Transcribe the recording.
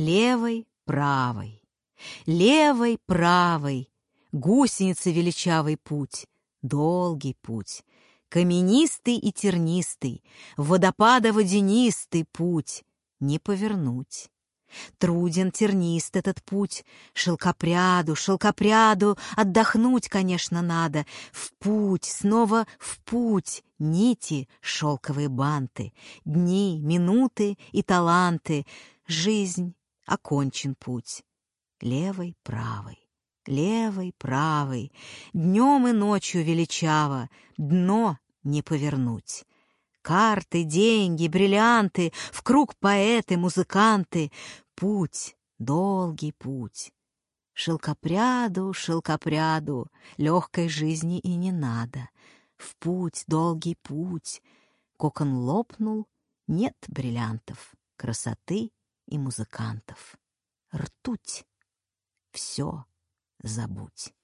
Левой, правой, левой, правой, Гусеница величавый путь, долгий путь, Каменистый и тернистый, Водопадово-водянистый путь, Не повернуть. Труден, тернист этот путь, Шелкопряду, шелкопряду Отдохнуть, конечно, надо. В путь, снова в путь, Нити, шелковые банты, Дни, минуты и таланты. Жизнь, окончен путь. Левой, правой, левой, правой, Днем и ночью величаво, Дно не повернуть. Карты, деньги, бриллианты, В круг поэты, музыканты. Путь, долгий путь. Шелкопряду, шелкопряду, Легкой жизни и не надо. В путь, долгий путь. Кокон лопнул, нет бриллиантов, Красоты и музыкантов. Ртуть. Все забудь.